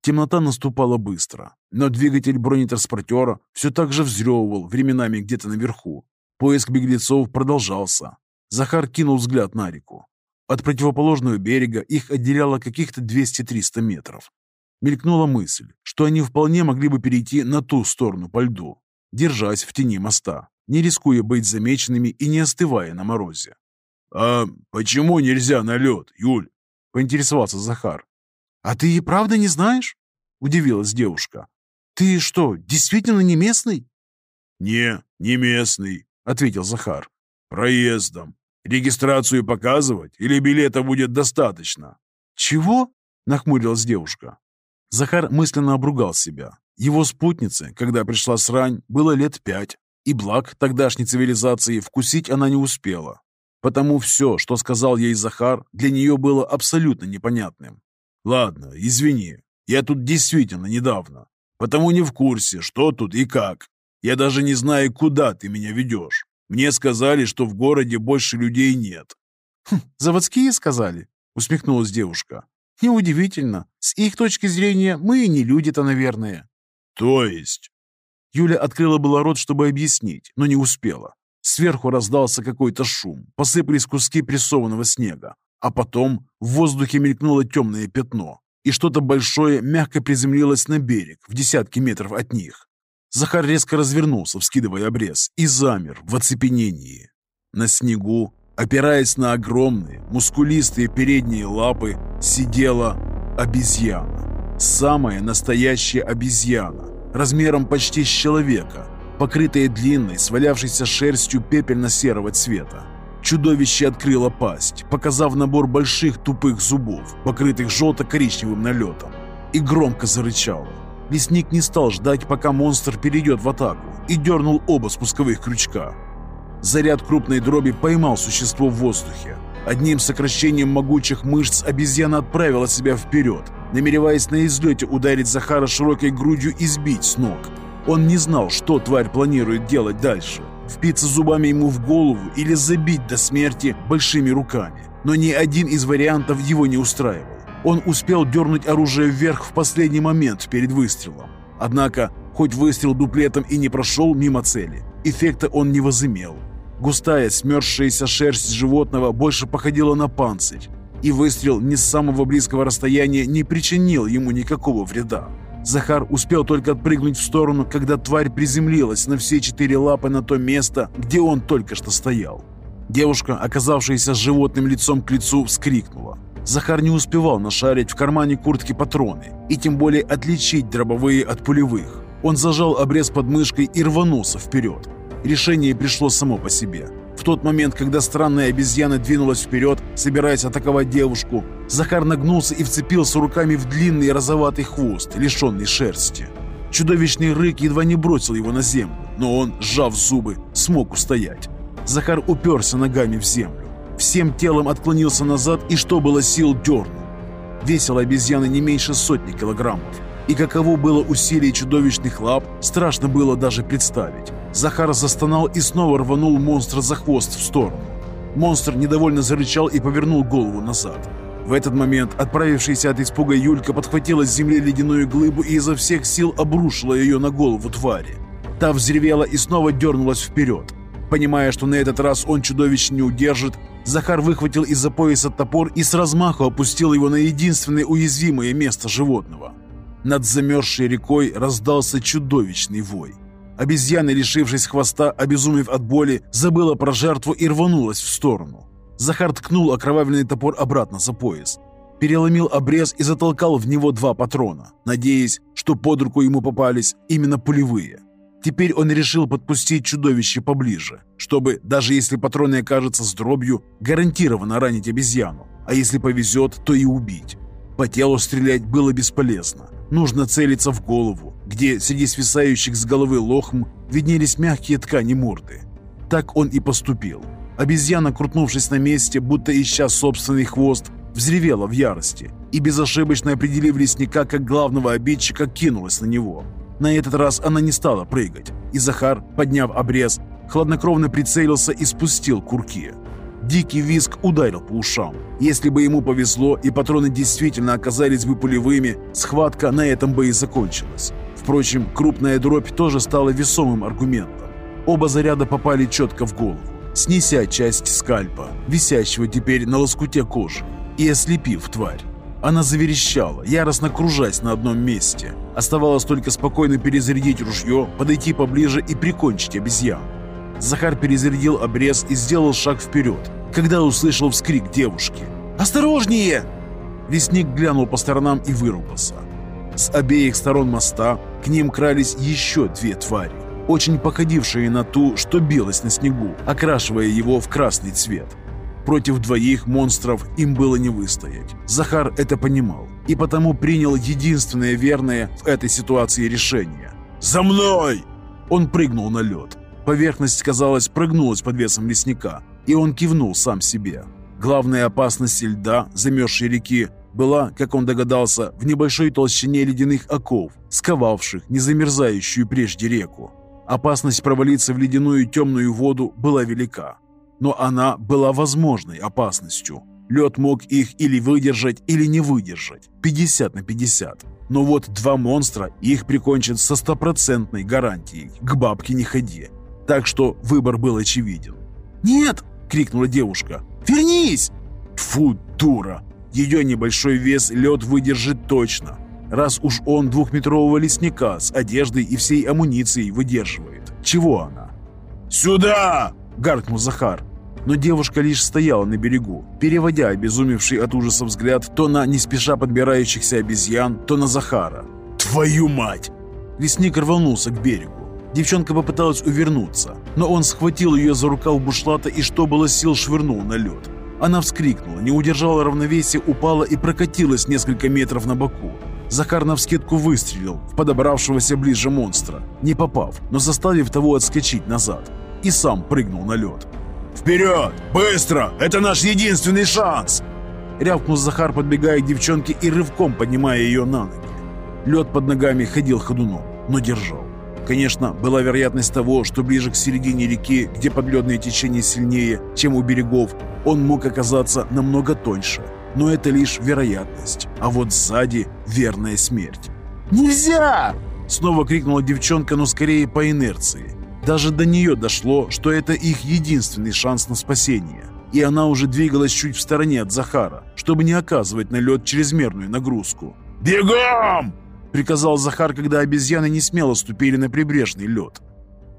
Темнота наступала быстро, но двигатель бронетранспортера все так же взрёвывал временами где-то наверху. Поиск беглецов продолжался. Захар кинул взгляд на реку. От противоположного берега их отделяло каких-то 200-300 метров. Мелькнула мысль, что они вполне могли бы перейти на ту сторону по льду, держась в тени моста, не рискуя быть замеченными и не остывая на морозе. «А почему нельзя на лед, Юль?» — поинтересовался Захар. «А ты и правда не знаешь?» — удивилась девушка. «Ты что, действительно не местный?» «Не, не местный», — ответил Захар. «Проездом. Регистрацию показывать или билета будет достаточно?» «Чего?» — нахмурилась девушка. Захар мысленно обругал себя. Его спутнице, когда пришла срань, было лет пять, и благ тогдашней цивилизации вкусить она не успела. Потому все, что сказал ей Захар, для нее было абсолютно непонятным. «Ладно, извини, я тут действительно недавно, потому не в курсе, что тут и как. Я даже не знаю, куда ты меня ведешь. Мне сказали, что в городе больше людей нет». «Хм, «Заводские сказали?» — усмехнулась девушка. «Неудивительно. С их точки зрения мы и не люди-то, наверное». «То есть?» Юля открыла было рот, чтобы объяснить, но не успела. Сверху раздался какой-то шум, посыпались куски прессованного снега, а потом в воздухе мелькнуло темное пятно. и что-то большое мягко приземлилось на берег в десятки метров от них. Захар резко развернулся, вскидывая обрез, и замер в оцепенении. На снегу, опираясь на огромные, мускулистые передние лапы, сидела обезьяна. Самая настоящая обезьяна, размером почти с человека, покрытая длинной, свалявшейся шерстью пепельно-серого цвета. Чудовище открыло пасть, показав набор больших тупых зубов, покрытых желто-коричневым налетом, и громко зарычало. Лесник не стал ждать, пока монстр перейдет в атаку, и дернул оба спусковых крючка. Заряд крупной дроби поймал существо в воздухе. Одним сокращением могучих мышц обезьяна отправила себя вперед, намереваясь на излете ударить Захара широкой грудью и сбить с ног. Он не знал, что тварь планирует делать дальше. Впиться зубами ему в голову или забить до смерти большими руками. Но ни один из вариантов его не устраивал. Он успел дернуть оружие вверх в последний момент перед выстрелом. Однако, хоть выстрел дуплетом и не прошел мимо цели, эффекта он не возымел. Густая, смерзшаяся шерсть животного больше походила на панцирь, и выстрел не с самого близкого расстояния не причинил ему никакого вреда. Захар успел только отпрыгнуть в сторону, когда тварь приземлилась на все четыре лапы на то место, где он только что стоял. Девушка, оказавшаяся с животным лицом к лицу, вскрикнула. Захар не успевал нашарить в кармане куртки патроны и тем более отличить дробовые от пулевых. Он зажал обрез под мышкой и рванулся вперед. Решение пришло само по себе. В тот момент, когда странная обезьяна двинулась вперед, собираясь атаковать девушку, Захар нагнулся и вцепился руками в длинный розоватый хвост, лишенный шерсти. Чудовищный рык едва не бросил его на землю, но он, сжав зубы, смог устоять. Захар уперся ногами в землю всем телом отклонился назад и, что было сил, дернул. Весила обезьяна не меньше сотни килограммов. И каково было усилие чудовищных лап, страшно было даже представить. Захар застонал и снова рванул монстра за хвост в сторону. Монстр недовольно зарычал и повернул голову назад. В этот момент отправившаяся от испуга Юлька подхватила с земли ледяную глыбу и изо всех сил обрушила ее на голову твари. Та взревела и снова дернулась вперед. Понимая, что на этот раз он чудовище не удержит, Захар выхватил из-за пояса топор и с размаху опустил его на единственное уязвимое место животного. Над замерзшей рекой раздался чудовищный вой. Обезьяна, лишившись хвоста, обезумев от боли, забыла про жертву и рванулась в сторону. Захар ткнул окровавленный топор обратно за пояс. Переломил обрез и затолкал в него два патрона, надеясь, что под руку ему попались именно пулевые. Теперь он решил подпустить чудовище поближе, чтобы, даже если патроны окажутся с дробью, гарантированно ранить обезьяну, а если повезет, то и убить. По телу стрелять было бесполезно. Нужно целиться в голову, где среди свисающих с головы лохм виднелись мягкие ткани морды. Так он и поступил. Обезьяна, крутнувшись на месте, будто ища собственный хвост, взревела в ярости и, безошибочно определив лесника как главного обидчика, кинулась на него. На этот раз она не стала прыгать, и Захар, подняв обрез, хладнокровно прицелился и спустил курки. Дикий визг ударил по ушам. Если бы ему повезло и патроны действительно оказались бы пулевыми, схватка на этом бы и закончилась. Впрочем, крупная дробь тоже стала весомым аргументом. Оба заряда попали четко в голову, снеся часть скальпа, висящего теперь на лоскуте кожи, и ослепив тварь. Она заверещала, яростно кружась на одном месте. Оставалось только спокойно перезарядить ружье, подойти поближе и прикончить обезьян. Захар перезарядил обрез и сделал шаг вперед, когда услышал вскрик девушки. «Осторожнее!» Лесник глянул по сторонам и вырубился. С обеих сторон моста к ним крались еще две твари, очень походившие на ту, что билась на снегу, окрашивая его в красный цвет. Против двоих монстров им было не выстоять. Захар это понимал и потому принял единственное верное в этой ситуации решение. «За мной!» Он прыгнул на лед. Поверхность, казалось, прыгнулась под весом лесника, и он кивнул сам себе. Главная опасность льда, замерзшей реки, была, как он догадался, в небольшой толщине ледяных оков, сковавших незамерзающую прежде реку. Опасность провалиться в ледяную темную воду была велика но она была возможной опасностью. Лед мог их или выдержать, или не выдержать. 50 на 50. Но вот два монстра их прикончат со стопроцентной гарантией. К бабке не ходи. Так что выбор был очевиден. «Нет!» — крикнула девушка. «Вернись!» «Фу, дура! Ее небольшой вес лед выдержит точно, раз уж он двухметрового лесника с одеждой и всей амуницией выдерживает. Чего она? «Сюда!» – гаркнул Захар. Но девушка лишь стояла на берегу, переводя обезумевший от ужаса взгляд то на не спеша подбирающихся обезьян, то на Захара. «Твою мать!» Лесник рванулся к берегу. Девчонка попыталась увернуться, но он схватил ее за рукав бушлата и что было сил швырнул на лед. Она вскрикнула, не удержала равновесия, упала и прокатилась несколько метров на боку. Захар навскидку выстрелил в подобравшегося ближе монстра, не попав, но заставив того отскочить назад. И сам прыгнул на лед. «Вперед! Быстро! Это наш единственный шанс!» Рявкнул Захар, подбегая к девчонке и рывком поднимая ее на ноги. Лед под ногами ходил ходуном, но держал. Конечно, была вероятность того, что ближе к середине реки, где подледное течение сильнее, чем у берегов, он мог оказаться намного тоньше. Но это лишь вероятность. А вот сзади верная смерть. «Нельзя!» Снова крикнула девчонка, но скорее по инерции. Даже до нее дошло, что это их единственный шанс на спасение. И она уже двигалась чуть в стороне от Захара, чтобы не оказывать на лед чрезмерную нагрузку. «Бегом!» приказал Захар, когда обезьяны не смело ступили на прибрежный лед.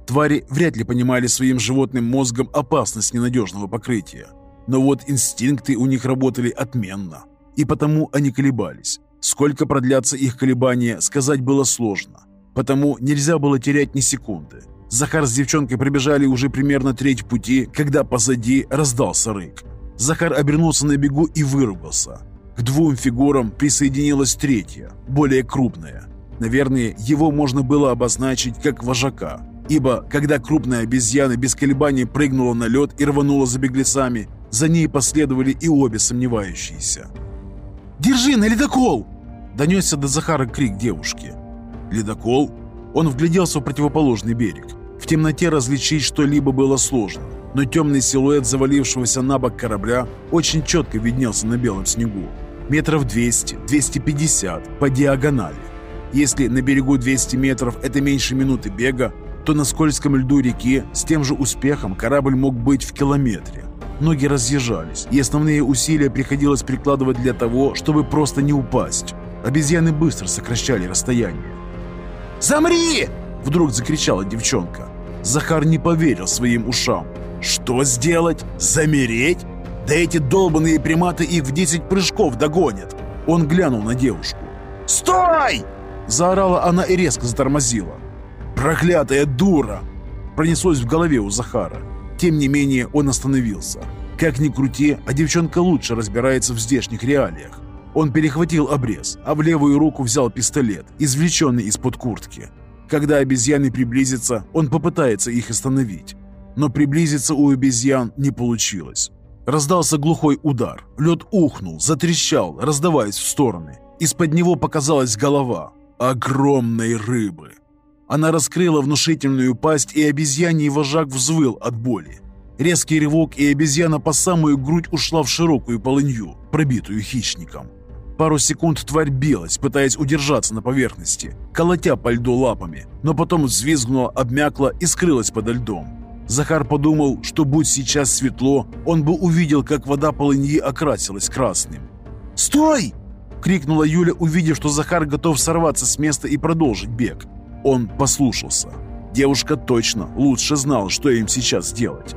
Твари вряд ли понимали своим животным мозгом опасность ненадежного покрытия. Но вот инстинкты у них работали отменно. И потому они колебались. Сколько продлятся их колебания, сказать было сложно. Потому нельзя было терять ни секунды. Захар с девчонкой пробежали уже примерно треть пути, когда позади раздался рык. Захар обернулся на бегу и выругался. К двум фигурам присоединилась третья, более крупная. Наверное, его можно было обозначить как вожака, ибо когда крупная обезьяна без колебаний прыгнула на лед и рванула за беглецами, за ней последовали и обе сомневающиеся. «Держи на ледокол!» Донесся до Захара крик девушки. «Ледокол?» Он вгляделся в противоположный берег. В темноте различить что-либо было сложно, но темный силуэт завалившегося на бок корабля очень четко виднелся на белом снегу метров 200-250 по диагонали. Если на берегу 200 метров это меньше минуты бега, то на скользком льду реки с тем же успехом корабль мог быть в километре. Ноги разъезжались, и основные усилия приходилось прикладывать для того, чтобы просто не упасть. Обезьяны быстро сокращали расстояние. «Замри!» – вдруг закричала девчонка. Захар не поверил своим ушам. «Что сделать? Замереть? Да эти долбанные приматы их в 10 прыжков догонят. Он глянул на девушку. «Стой!» Заорала она и резко затормозила. «Проклятая дура!» Пронеслось в голове у Захара. Тем не менее он остановился. Как ни крути, а девчонка лучше разбирается в здешних реалиях. Он перехватил обрез, а в левую руку взял пистолет, извлеченный из-под куртки. Когда обезьяны приблизятся, он попытается их остановить. Но приблизиться у обезьян не получилось. Раздался глухой удар. Лед ухнул, затрещал, раздаваясь в стороны. Из-под него показалась голова огромной рыбы. Она раскрыла внушительную пасть, и обезьяний вожак взвыл от боли. Резкий рывок, и обезьяна по самую грудь ушла в широкую полынью, пробитую хищником. Пару секунд тварь билась, пытаясь удержаться на поверхности, колотя по льду лапами, но потом взвизгнула, обмякла и скрылась подо льдом. Захар подумал, что будь сейчас светло, он бы увидел, как вода полыньи окрасилась красным. «Стой!» — крикнула Юля, увидев, что Захар готов сорваться с места и продолжить бег. Он послушался. Девушка точно лучше знала, что им сейчас делать.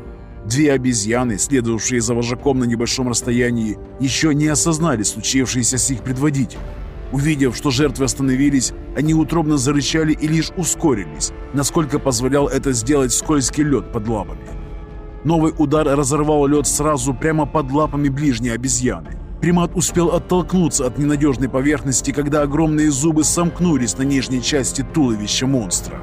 Две обезьяны, следовавшие за вожаком на небольшом расстоянии, еще не осознали случившееся с их предводителем. Увидев, что жертвы остановились, они утробно зарычали и лишь ускорились, насколько позволял это сделать скользкий лед под лапами. Новый удар разорвал лед сразу прямо под лапами ближней обезьяны. Примат успел оттолкнуться от ненадежной поверхности, когда огромные зубы сомкнулись на нижней части туловища монстра.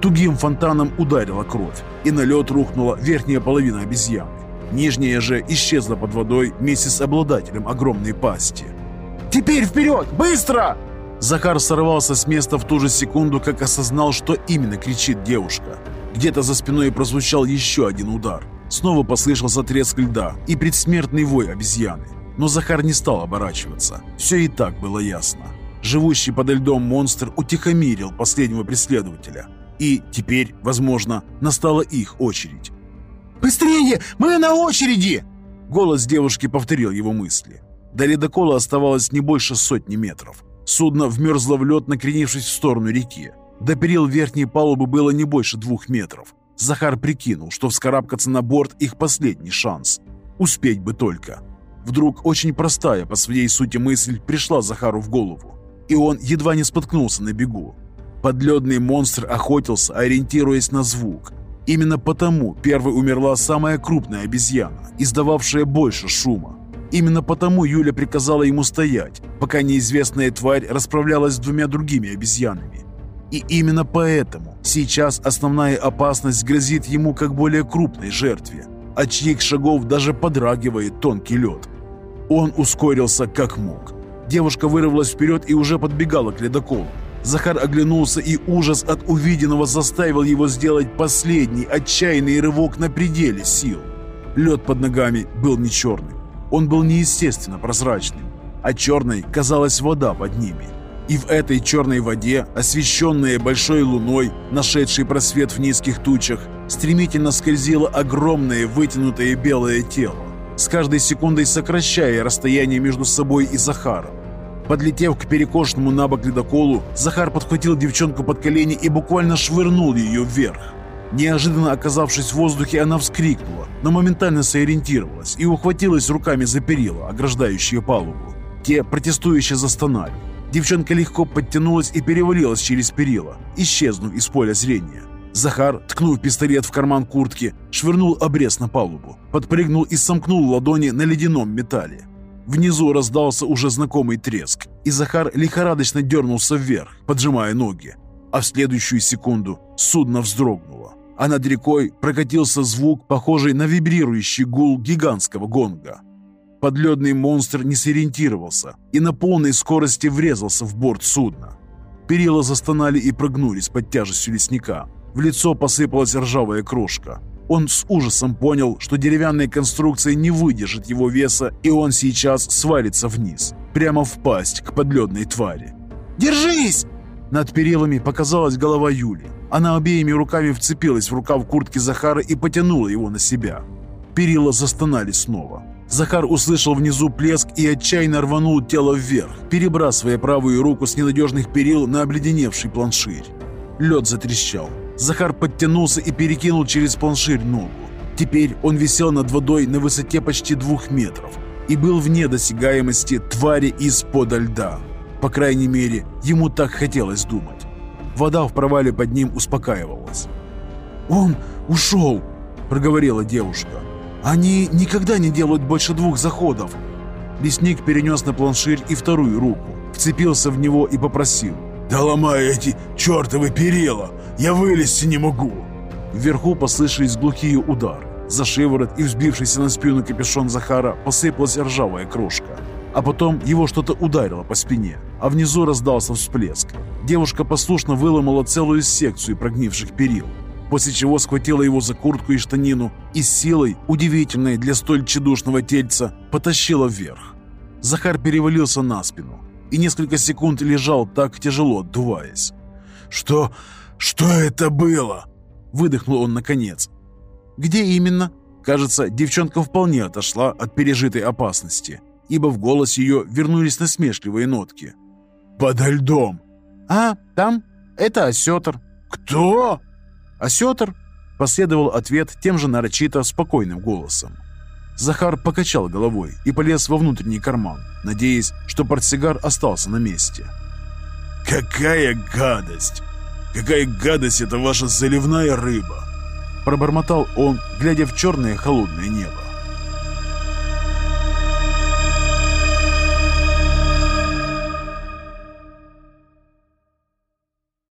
Тугим фонтаном ударила кровь, и на лед рухнула верхняя половина обезьяны. Нижняя же исчезла под водой вместе с обладателем огромной пасти. «Теперь вперед! Быстро!» Захар сорвался с места в ту же секунду, как осознал, что именно кричит девушка. Где-то за спиной прозвучал еще один удар. Снова послышался треск льда и предсмертный вой обезьяны. Но Захар не стал оборачиваться. Все и так было ясно. Живущий подо льдом монстр утихомирил последнего преследователя. И теперь, возможно, настала их очередь. «Быстрее! Мы на очереди!» Голос девушки повторил его мысли. До ледокола оставалось не больше сотни метров. Судно вмерзло в лед, накренившись в сторону реки. До перил верхней палубы было не больше двух метров. Захар прикинул, что вскарабкаться на борт – их последний шанс. Успеть бы только. Вдруг очень простая по своей сути мысль пришла Захару в голову, и он едва не споткнулся на бегу. Подледный монстр охотился, ориентируясь на звук. Именно потому первой умерла самая крупная обезьяна, издававшая больше шума. Именно потому Юля приказала ему стоять, пока неизвестная тварь расправлялась с двумя другими обезьянами. И именно поэтому сейчас основная опасность грозит ему как более крупной жертве, от чьих шагов даже подрагивает тонкий лед. Он ускорился как мог. Девушка вырвалась вперед и уже подбегала к ледоколу. Захар оглянулся, и ужас от увиденного заставил его сделать последний отчаянный рывок на пределе сил. Лед под ногами был не черным. Он был неестественно прозрачным, а черной казалась вода под ними. И в этой черной воде, освещенная большой луной, нашедшей просвет в низких тучах, стремительно скользило огромное вытянутое белое тело, с каждой секундой сокращая расстояние между собой и Захаром. Подлетев к перекошенному на бок ледоколу, Захар подхватил девчонку под колени и буквально швырнул ее вверх. Неожиданно оказавшись в воздухе, она вскрикнула, но моментально сориентировалась и ухватилась руками за перила, ограждающие палубу. Те протестующе застонали. Девчонка легко подтянулась и перевалилась через перила, исчезнув из поля зрения. Захар, ткнув пистолет в карман куртки, швырнул обрез на палубу, подпрыгнул и сомкнул ладони на ледяном металле. Внизу раздался уже знакомый треск, и Захар лихорадочно дернулся вверх, поджимая ноги. А в следующую секунду судно вздрогнуло, а над рекой прокатился звук, похожий на вибрирующий гул гигантского гонга. Подледный монстр не сориентировался и на полной скорости врезался в борт судна. Перила застонали и прогнулись под тяжестью лесника. В лицо посыпалась ржавая крошка. Он с ужасом понял, что деревянная конструкция не выдержит его веса, и он сейчас свалится вниз, прямо в пасть к подледной твари. «Держись!» Над перилами показалась голова Юли. Она обеими руками вцепилась в рукав куртки Захара и потянула его на себя. Перила застонали снова. Захар услышал внизу плеск и отчаянно рванул тело вверх, перебрасывая правую руку с ненадежных перил на обледеневший планширь. Лед затрещал. Захар подтянулся и перекинул через планширь ногу. Теперь он висел над водой на высоте почти двух метров и был вне досягаемости твари из-под льда. По крайней мере, ему так хотелось думать. Вода в провале под ним успокаивалась. «Он ушел!» – проговорила девушка. «Они никогда не делают больше двух заходов!» Лесник перенес на планширь и вторую руку, вцепился в него и попросил. «Да ломай эти чертовы перила! Я вылезти не могу!» Вверху послышались глухие удары. За шиворот и взбившийся на спину капюшон Захара посыпалась ржавая крошка. А потом его что-то ударило по спине, а внизу раздался всплеск. Девушка послушно выломала целую секцию прогнивших перил, после чего схватила его за куртку и штанину и силой, удивительной для столь тщедушного тельца, потащила вверх. Захар перевалился на спину и несколько секунд лежал так тяжело, отдуваясь. «Что... что это было?» Выдохнул он наконец. «Где именно?» Кажется, девчонка вполне отошла от пережитой опасности, ибо в голос ее вернулись насмешливые нотки. «Подо льдом!» «А, там? Это осетр». «Кто?» «Осетр?» Последовал ответ тем же нарочито спокойным голосом. Захар покачал головой и полез во внутренний карман, надеясь, что портсигар остался на месте. «Какая гадость! Какая гадость это ваша заливная рыба!» Пробормотал он, глядя в черное холодное небо.